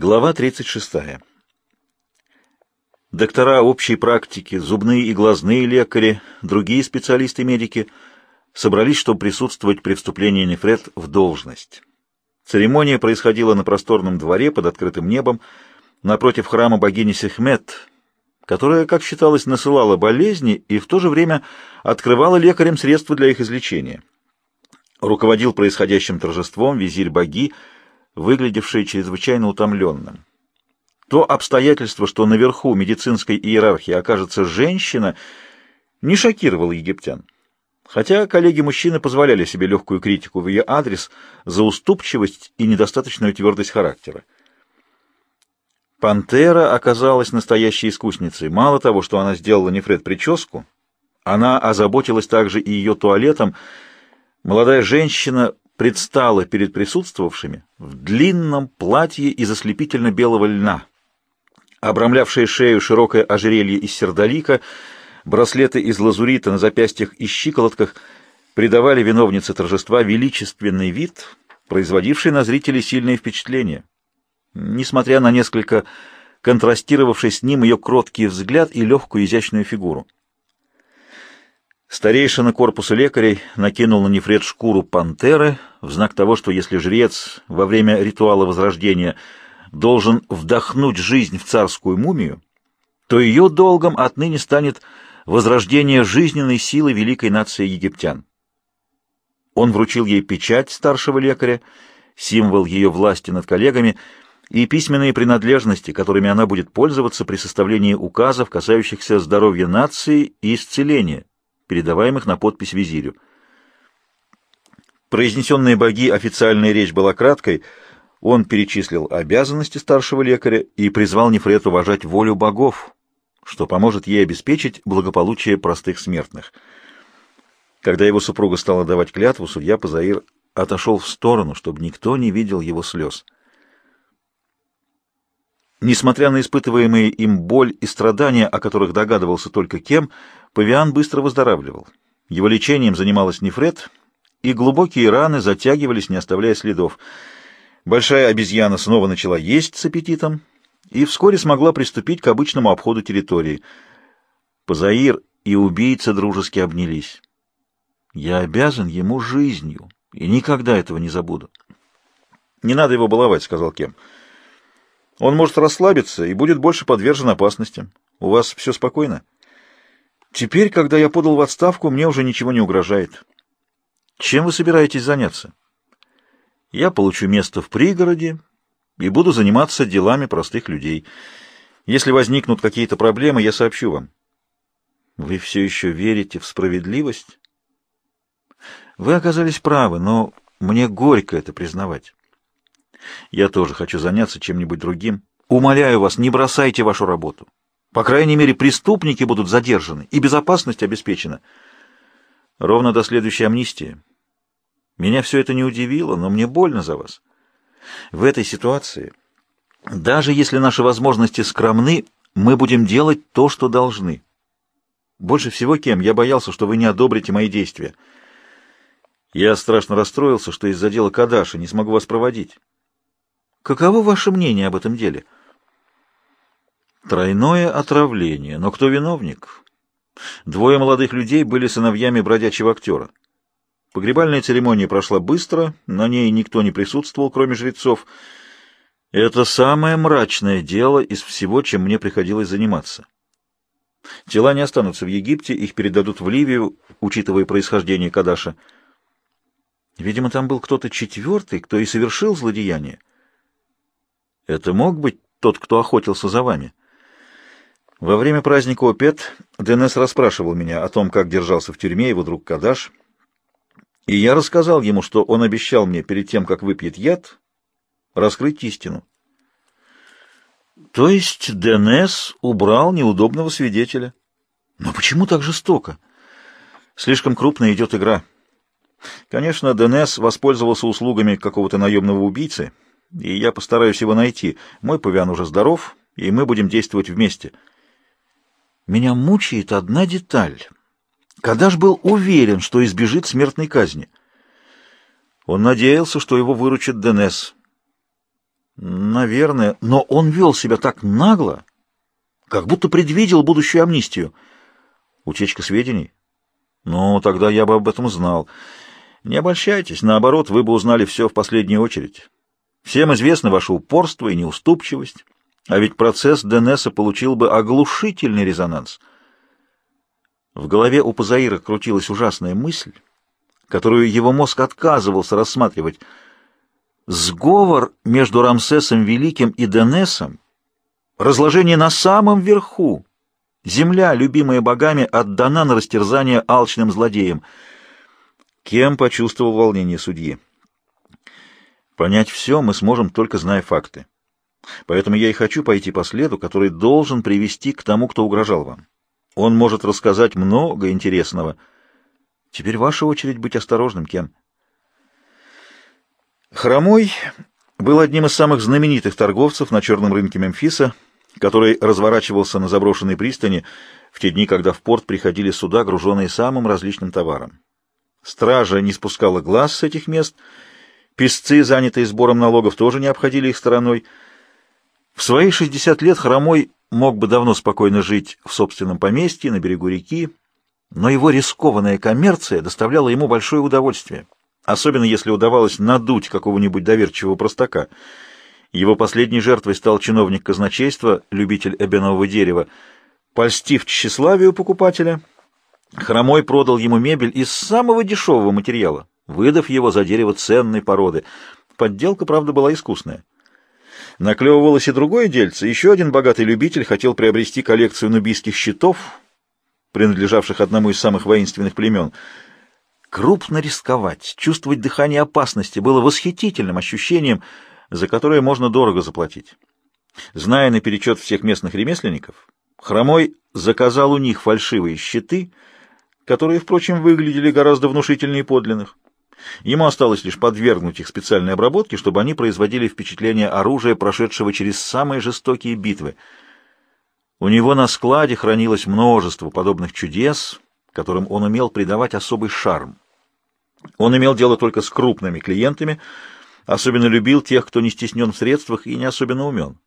Глава 36. Доктора общей практики, зубные и глазные лекари, другие специалисты-медики собрались, чтобы присутствовать при вступлении Нефред в должность. Церемония происходила на просторном дворе под открытым небом напротив храма богини Сехмет, которая, как считалось, насылала болезни и в то же время открывала лекарям средства для их излечения. Руководил происходящим торжеством визирь боги, выглядевший чрезвычайно утомленным. То обстоятельство, что наверху медицинской иерархии окажется женщина, не шокировало египтян. Хотя коллеги-мужчины позволяли себе легкую критику в ее адрес за уступчивость и недостаточную твердость характера. Пантера оказалась настоящей искусницей. Мало того, что она сделала Нефред прическу, она озаботилась также и ее туалетом. Молодая женщина предстала перед присутствовавшими в длинном платье из ослепительно-белого льна, обрамлявшее шею широкое ожерелье из сердолика, браслеты из лазурита на запястьях и щиколотках придавали виновнице торжества величественный вид, производивший на зрителей сильное впечатление. Несмотря на несколько контрастировавший с ним ее кроткий взгляд и легкую изящную фигуру. Старейшина корпуса лекарей накинул на нефред шкуру пантеры в знак того, что если жрец во время ритуала возрождения должен вдохнуть жизнь в царскую мумию, то ее долгом отныне станет возрождение жизненной силы великой нации египтян. Он вручил ей печать старшего лекаря, символ ее власти над коллегами, и письменные принадлежности, которыми она будет пользоваться при составлении указов, касающихся здоровья нации и исцеления, передаваемых на подпись визирю. Произнесенные боги официальная речь была краткой, он перечислил обязанности старшего лекаря и призвал Нефрет уважать волю богов, что поможет ей обеспечить благополучие простых смертных. Когда его супруга стала давать клятву, судья Пазаир отошел в сторону, чтобы никто не видел его слез. Несмотря на испытываемые им боль и страдания, о которых догадывался только Кем, Павиан быстро выздоравливал. Его лечением занималась Нефред, и глубокие раны затягивались, не оставляя следов. Большая обезьяна снова начала есть с аппетитом и вскоре смогла приступить к обычному обходу территории. Позаир и убийца дружески обнялись. «Я обязан ему жизнью, и никогда этого не забуду». «Не надо его баловать», — сказал Кем. Он может расслабиться и будет больше подвержен опасностям. У вас все спокойно? Теперь, когда я подал в отставку, мне уже ничего не угрожает. Чем вы собираетесь заняться? Я получу место в пригороде и буду заниматься делами простых людей. Если возникнут какие-то проблемы, я сообщу вам. Вы все еще верите в справедливость? Вы оказались правы, но мне горько это признавать. Я тоже хочу заняться чем-нибудь другим. Умоляю вас, не бросайте вашу работу. По крайней мере, преступники будут задержаны, и безопасность обеспечена. Ровно до следующей амнистии. Меня все это не удивило, но мне больно за вас. В этой ситуации, даже если наши возможности скромны, мы будем делать то, что должны. Больше всего кем я боялся, что вы не одобрите мои действия. Я страшно расстроился, что из-за дела Кадаши не смогу вас проводить. Каково ваше мнение об этом деле? Тройное отравление. Но кто виновник? Двое молодых людей были сыновьями бродячего актера. Погребальная церемония прошла быстро, на ней никто не присутствовал, кроме жрецов. Это самое мрачное дело из всего, чем мне приходилось заниматься. Тела не останутся в Египте, их передадут в Ливию, учитывая происхождение Кадаша. Видимо, там был кто-то четвертый, кто и совершил злодеяние. Это мог быть тот, кто охотился за вами? Во время праздника Опет Денес расспрашивал меня о том, как держался в тюрьме его друг Кадаш, и я рассказал ему, что он обещал мне перед тем, как выпьет яд, раскрыть истину. То есть Денес убрал неудобного свидетеля. Но почему так жестоко? Слишком крупная идет игра. Конечно, Денес воспользовался услугами какого-то наемного убийцы — и я постараюсь его найти. Мой павиан уже здоров, и мы будем действовать вместе. Меня мучает одна деталь. Кадаш был уверен, что избежит смертной казни. Он надеялся, что его выручит Денес. Наверное, но он вел себя так нагло, как будто предвидел будущую амнистию. Утечка сведений? Ну, тогда я бы об этом знал. Не обольщайтесь, наоборот, вы бы узнали все в последнюю очередь. Всем известно ваше упорство и неуступчивость, а ведь процесс Денеса получил бы оглушительный резонанс. В голове у Пазаира крутилась ужасная мысль, которую его мозг отказывался рассматривать. Сговор между Рамсесом Великим и Денесом, разложение на самом верху, земля, любимая богами, отдана на растерзание алчным злодеям. Кем почувствовал волнение судьи? Понять все мы сможем, только зная факты. Поэтому я и хочу пойти по следу, который должен привести к тому, кто угрожал вам. Он может рассказать много интересного. Теперь ваша очередь быть осторожным, Кен. Хромой был одним из самых знаменитых торговцев на черном рынке Мемфиса, который разворачивался на заброшенной пристани в те дни, когда в порт приходили суда, груженные самым различным товаром. Стража не спускала глаз с этих мест — Песцы, занятые сбором налогов, тоже не обходили их стороной. В свои 60 лет Хромой мог бы давно спокойно жить в собственном поместье на берегу реки, но его рискованная коммерция доставляла ему большое удовольствие, особенно если удавалось надуть какого-нибудь доверчивого простака. Его последней жертвой стал чиновник казначейства, любитель эбенового дерева. Польстив тщеславию покупателя, Хромой продал ему мебель из самого дешевого материала, выдав его за дерево ценной породы. Подделка, правда, была искусная. Наклевывалось и другое дельце. Еще один богатый любитель хотел приобрести коллекцию нубийских щитов, принадлежавших одному из самых воинственных племен. Крупно рисковать, чувствовать дыхание опасности было восхитительным ощущением, за которое можно дорого заплатить. Зная наперечет всех местных ремесленников, Хромой заказал у них фальшивые щиты, которые, впрочем, выглядели гораздо внушительнее подлинных. Ему осталось лишь подвергнуть их специальной обработке, чтобы они производили впечатление оружия, прошедшего через самые жестокие битвы. У него на складе хранилось множество подобных чудес, которым он умел придавать особый шарм. Он имел дело только с крупными клиентами, особенно любил тех, кто не стеснен в средствах и не особенно умен.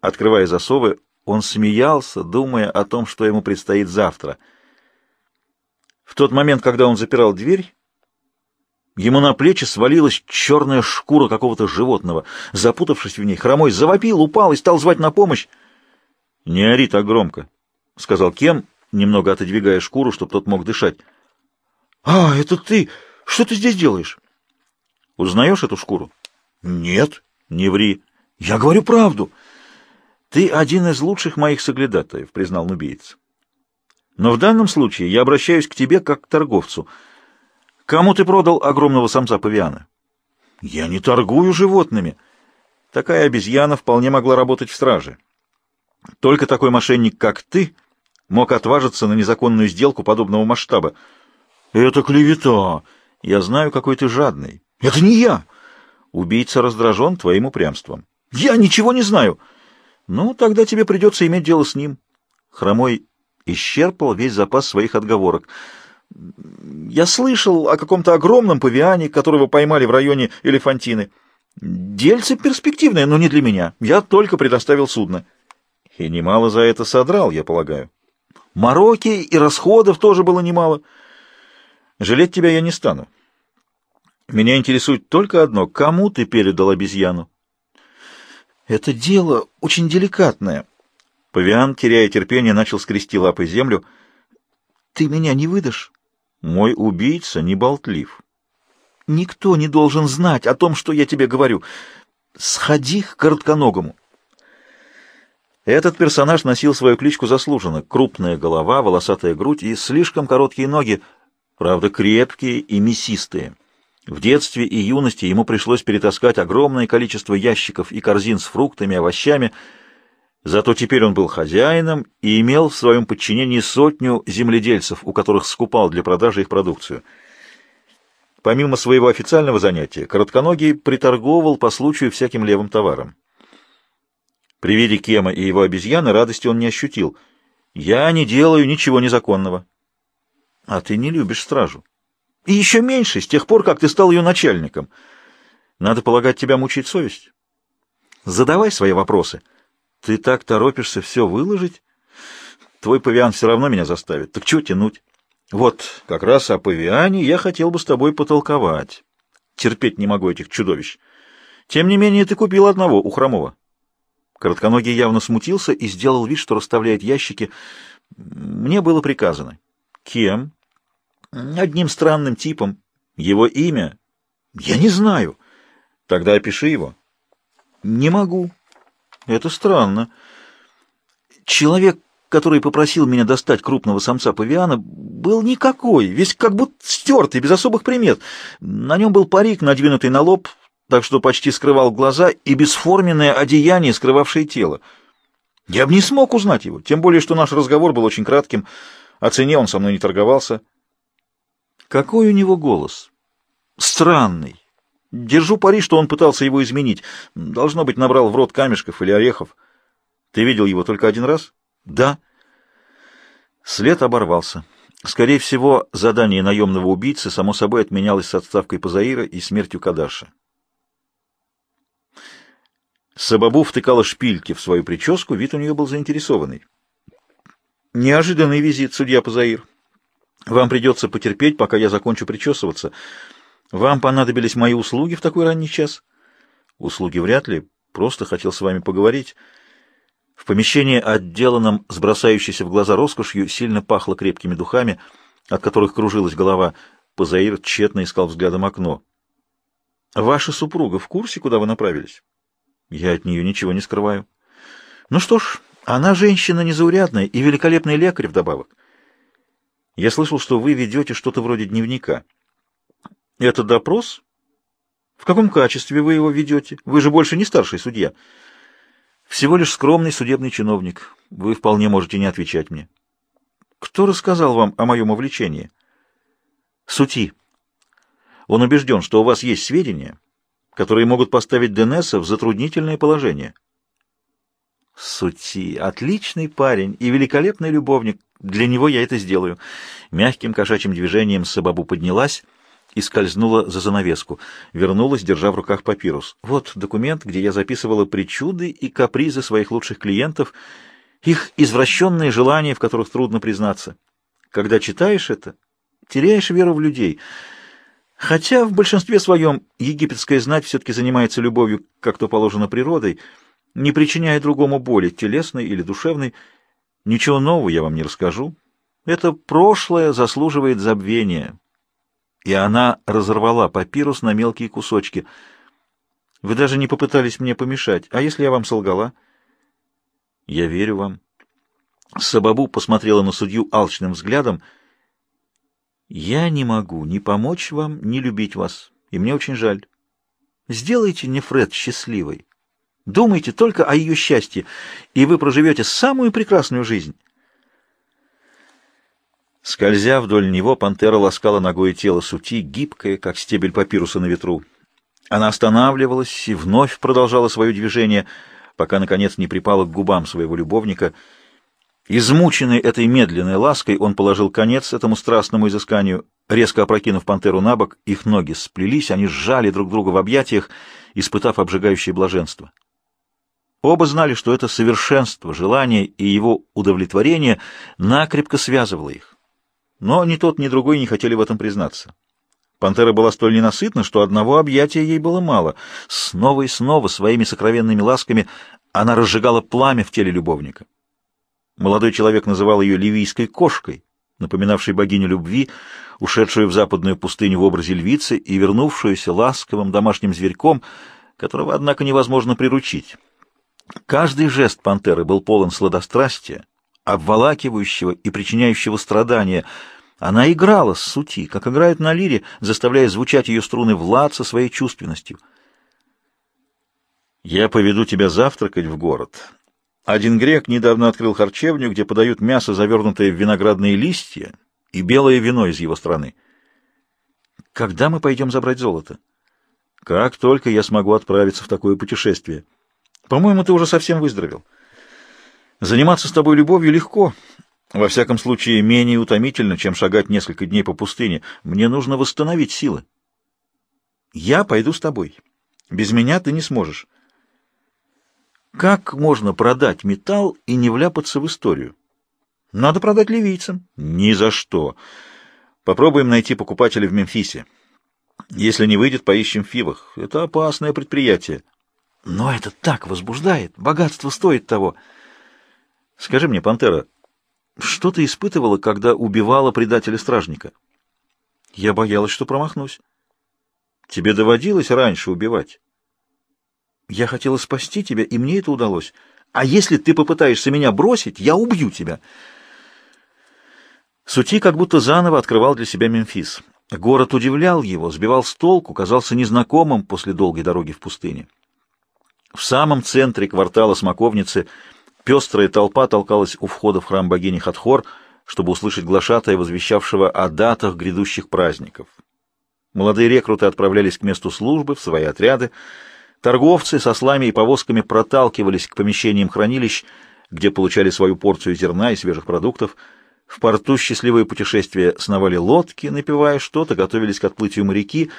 Открывая засовы, он смеялся, думая о том, что ему предстоит завтра. В тот момент, когда он запирал дверь, Ему на плечи свалилась черная шкура какого-то животного. Запутавшись в ней, хромой завопил, упал и стал звать на помощь. — Не ори так громко, — сказал Кем, немного отодвигая шкуру, чтобы тот мог дышать. — А, это ты! Что ты здесь делаешь? — Узнаешь эту шкуру? — Нет. — Не ври. — Я говорю правду. — Ты один из лучших моих соглядатаев, — признал нубиец. — Но в данном случае я обращаюсь к тебе как к торговцу — Кому ты продал огромного самца павиана? Я не торгую животными. Такая обезьяна вполне могла работать в страже. Только такой мошенник, как ты, мог отважиться на незаконную сделку подобного масштаба. Это клевета. Я знаю, какой ты жадный. Это не я. Убийца раздражен твоим упрямством. Я ничего не знаю. Ну, тогда тебе придется иметь дело с ним. Хромой исчерпал весь запас своих отговорок. Я слышал о каком-то огромном павиане, которого поймали в районе Элефантины. Дельце перспективное, но не для меня. Я только предоставил судно. И немало за это содрал, я полагаю. Мороки и расходов тоже было немало. Жалеть тебя я не стану. Меня интересует только одно. Кому ты передал обезьяну? Это дело очень деликатное. Павиан, теряя терпение, начал скрести лапой землю. Ты меня не выдашь? Мой убийца не болтлив. Никто не должен знать о том, что я тебе говорю. Сходи к коротконогому. Этот персонаж носил свою кличку заслуженно. Крупная голова, волосатая грудь и слишком короткие ноги, правда, крепкие и мясистые. В детстве и юности ему пришлось перетаскать огромное количество ящиков и корзин с фруктами, и овощами, Зато теперь он был хозяином и имел в своем подчинении сотню земледельцев, у которых скупал для продажи их продукцию. Помимо своего официального занятия, Коротконогий приторговывал по случаю всяким левым товаром. При виде Кема и его обезьяны радости он не ощутил. «Я не делаю ничего незаконного». «А ты не любишь стражу». «И еще меньше, с тех пор, как ты стал ее начальником. Надо полагать, тебя мучить совесть». Задавай свои вопросы. Ты так торопишься все выложить? Твой павиан все равно меня заставит. Так чего тянуть? Вот, как раз о павиане я хотел бы с тобой потолковать. Терпеть не могу этих чудовищ. Тем не менее, ты купил одного у Хромова. Коротконогий явно смутился и сделал вид, что расставляет ящики. Мне было приказано. Кем? Одним странным типом. Его имя? Я не знаю. Тогда опиши его. Не могу. Это странно. Человек, который попросил меня достать крупного самца павиана, был никакой, весь как будто стертый, без особых примет. На нем был парик, надвинутый на лоб, так что почти скрывал глаза, и бесформенное одеяние, скрывавшее тело. Я бы не смог узнать его, тем более, что наш разговор был очень кратким, о цене он со мной не торговался. Какой у него голос? Странный. Держу пари, что он пытался его изменить. Должно быть, набрал в рот камешков или орехов. Ты видел его только один раз? Да. След оборвался. Скорее всего, задание наемного убийцы само собой отменялось с отставкой Пазаира и смертью Кадаша. Сабабу втыкала шпильки в свою прическу, вид у нее был заинтересованный. «Неожиданный визит, судья Пазаир. Вам придется потерпеть, пока я закончу причесываться. Вам понадобились мои услуги в такой ранний час? Услуги вряд ли. Просто хотел с вами поговорить. В помещении, отделанном с бросающейся в глаза роскошью, сильно пахло крепкими духами, от которых кружилась голова. Позаир тщетно искал взглядом окно. «Ваша супруга в курсе, куда вы направились?» «Я от нее ничего не скрываю». «Ну что ж, она женщина незаурядная и великолепный лекарь вдобавок. Я слышал, что вы ведете что-то вроде дневника». Это допрос? В каком качестве вы его ведете? Вы же больше не старший судья. Всего лишь скромный судебный чиновник. Вы вполне можете не отвечать мне. Кто рассказал вам о моем увлечении? Сути. Он убежден, что у вас есть сведения, которые могут поставить Денеса в затруднительное положение. Сути. Отличный парень и великолепный любовник. Для него я это сделаю. Мягким кошачьим движением Сабабу поднялась и скользнула за занавеску. Вернулась, держа в руках папирус. Вот документ, где я записывала причуды и капризы своих лучших клиентов, их извращенные желания, в которых трудно признаться. Когда читаешь это, теряешь веру в людей. Хотя в большинстве своем египетская знать все-таки занимается любовью, как то положено природой, не причиняя другому боли, телесной или душевной. Ничего нового я вам не расскажу. Это прошлое заслуживает забвения, и она разорвала папирус на мелкие кусочки. Вы даже не попытались мне помешать. А если я вам солгала? Я верю вам. Сабабу посмотрела на судью алчным взглядом. Я не могу ни помочь вам, ни любить вас, и мне очень жаль. Сделайте Нефред счастливой. Думайте только о ее счастье, и вы проживете самую прекрасную жизнь. Скользя вдоль него, пантера ласкала ногой тело сути, гибкое, как стебель папируса на ветру. Она останавливалась и вновь продолжала свое движение, пока, наконец, не припала к губам своего любовника. Измученный этой медленной лаской, он положил конец этому страстному изысканию. Резко опрокинув пантеру на бок, их ноги сплелись, они сжали друг друга в объятиях, испытав обжигающее блаженство. Оба знали, что это совершенство, желание и его удовлетворение накрепко связывало их. Но ни тот, ни другой не хотели в этом признаться. Пантера была столь ненасытна, что одного объятия ей было мало. Снова и снова своими сокровенными ласками она разжигала пламя в теле любовника. Молодой человек называл ее ливийской кошкой, напоминавшей богиню любви, ушедшую в западную пустыню в образе львицы и вернувшуюся ласковым домашним зверьком, которого, однако, невозможно приручить. Каждый жест пантеры был полон сладострастия, обволакивающего и причиняющего страдания — она играла с сути, как играют на лире, заставляя звучать ее струны Влад со своей чувственностью. «Я поведу тебя завтракать в город. Один грек недавно открыл харчевню, где подают мясо, завернутое в виноградные листья, и белое вино из его страны. Когда мы пойдем забрать золото? Как только я смогу отправиться в такое путешествие. По-моему, ты уже совсем выздоровел. Заниматься с тобой любовью легко». Во всяком случае, менее утомительно, чем шагать несколько дней по пустыне. Мне нужно восстановить силы. Я пойду с тобой. Без меня ты не сможешь. Как можно продать металл и не вляпаться в историю? Надо продать ливийцам. Ни за что. Попробуем найти покупателя в Мемфисе. Если не выйдет, поищем в Фивах. Это опасное предприятие. Но это так возбуждает. Богатство стоит того. Скажи мне, Пантера, что ты испытывала, когда убивала предателя-стражника? Я боялась, что промахнусь. Тебе доводилось раньше убивать? Я хотела спасти тебя, и мне это удалось. А если ты попытаешься меня бросить, я убью тебя. Сути как будто заново открывал для себя Мемфис. Город удивлял его, сбивал с толку, казался незнакомым после долгой дороги в пустыне. В самом центре квартала Смоковницы пестрая толпа толкалась у входа в храм богини Хатхор, чтобы услышать глашатая, возвещавшего о датах грядущих праздников. Молодые рекруты отправлялись к месту службы, в свои отряды. Торговцы со слами и повозками проталкивались к помещениям хранилищ, где получали свою порцию зерна и свежих продуктов. В порту счастливое путешествие сновали лодки, напивая что-то, готовились к отплытию моряки.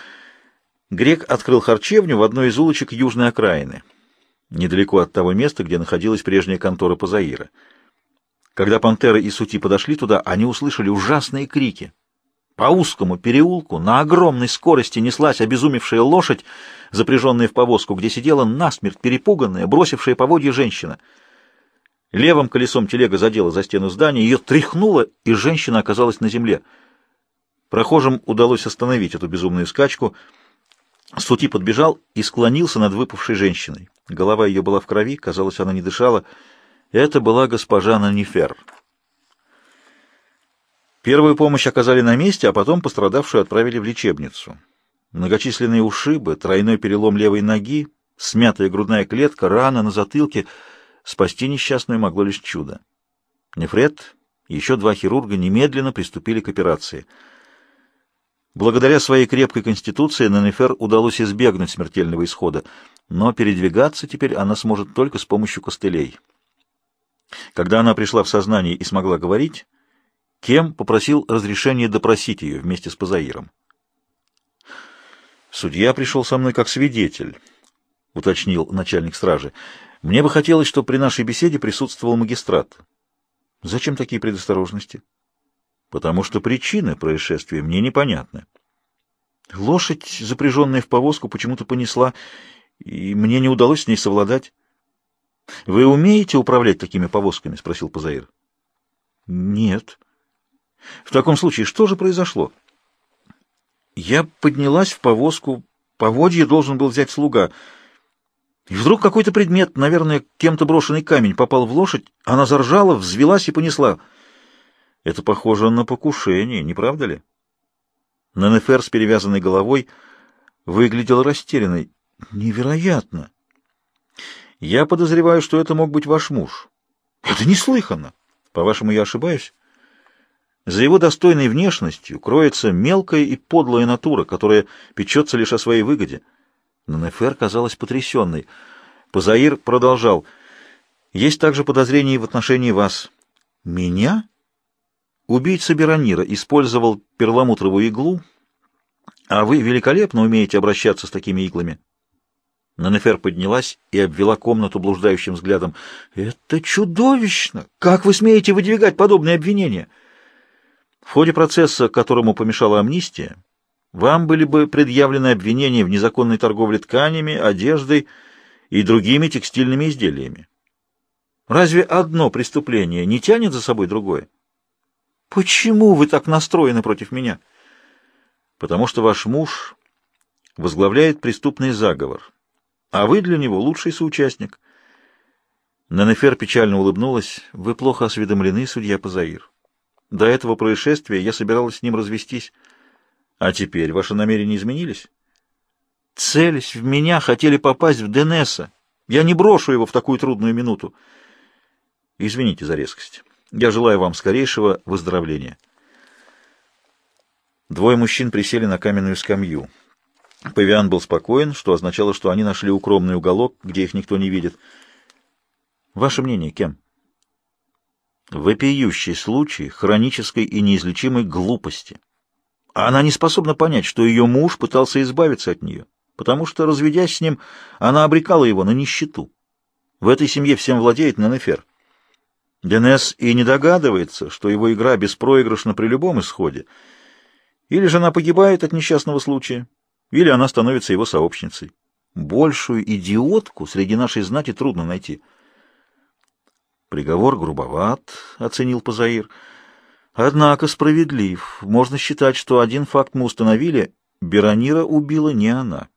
Грек открыл харчевню в одной из улочек южной окраины — недалеко от того места, где находилась прежняя контора Пазаира. Когда пантера и сути подошли туда, они услышали ужасные крики. По узкому переулку на огромной скорости неслась обезумевшая лошадь, запряженная в повозку, где сидела насмерть перепуганная, бросившая поводья женщина. Левым колесом телега задела за стену здания, ее тряхнуло, и женщина оказалась на земле. Прохожим удалось остановить эту безумную скачку — Сути подбежал и склонился над выпавшей женщиной. Голова ее была в крови, казалось, она не дышала. Это была госпожа Нанифер. Первую помощь оказали на месте, а потом пострадавшую отправили в лечебницу. Многочисленные ушибы, тройной перелом левой ноги, смятая грудная клетка, рана на затылке. Спасти несчастную могло лишь чудо. Нефред и еще два хирурга немедленно приступили к операции — Благодаря своей крепкой конституции Нанефер удалось избегнуть смертельного исхода, но передвигаться теперь она сможет только с помощью костылей. Когда она пришла в сознание и смогла говорить, Кем попросил разрешения допросить ее вместе с Пазаиром. «Судья пришел со мной как свидетель», — уточнил начальник стражи. «Мне бы хотелось, чтобы при нашей беседе присутствовал магистрат». «Зачем такие предосторожности?» Потому что причины происшествия мне непонятны. Лошадь, запряженная в повозку, почему-то понесла, и мне не удалось с ней совладать. — Вы умеете управлять такими повозками? — спросил Пазаир. — Нет. — В таком случае, что же произошло? Я поднялась в повозку, поводье должен был взять слуга. И вдруг какой-то предмет, наверное, кем-то брошенный камень, попал в лошадь, она заржала, взвелась и понесла — это похоже на покушение, не правда ли? Нанефер с перевязанной головой выглядел растерянной. Невероятно! Я подозреваю, что это мог быть ваш муж. Это неслыханно. По-вашему, я ошибаюсь? За его достойной внешностью кроется мелкая и подлая натура, которая печется лишь о своей выгоде. Нанефер казалась потрясенной. Позаир продолжал. Есть также подозрения в отношении вас. Меня? Убийца Беронира использовал перламутровую иглу, а вы великолепно умеете обращаться с такими иглами. Нанефер поднялась и обвела комнату блуждающим взглядом. «Это чудовищно! Как вы смеете выдвигать подобные обвинения?» В ходе процесса, которому помешала амнистия, вам были бы предъявлены обвинения в незаконной торговле тканями, одеждой и другими текстильными изделиями. Разве одно преступление не тянет за собой другое? Почему вы так настроены против меня? Потому что ваш муж возглавляет преступный заговор, а вы для него лучший соучастник. Нанефер печально улыбнулась. Вы плохо осведомлены, судья Пазаир. До этого происшествия я собиралась с ним развестись. А теперь ваши намерения изменились? Целясь в меня, хотели попасть в Денеса. Я не брошу его в такую трудную минуту. Извините за резкость. Я желаю вам скорейшего выздоровления. Двое мужчин присели на каменную скамью. Павиан был спокоен, что означало, что они нашли укромный уголок, где их никто не видит. Ваше мнение, кем? Вопиющий случай хронической и неизлечимой глупости. Она не способна понять, что ее муж пытался избавиться от нее, потому что, разведясь с ним, она обрекала его на нищету. В этой семье всем владеет Нанефер. Денес и не догадывается, что его игра беспроигрышна при любом исходе. Или же она погибает от несчастного случая, или она становится его сообщницей. Большую идиотку среди нашей знати трудно найти. Приговор грубоват, — оценил Пазаир. Однако справедлив. Можно считать, что один факт мы установили — Беронира убила не она.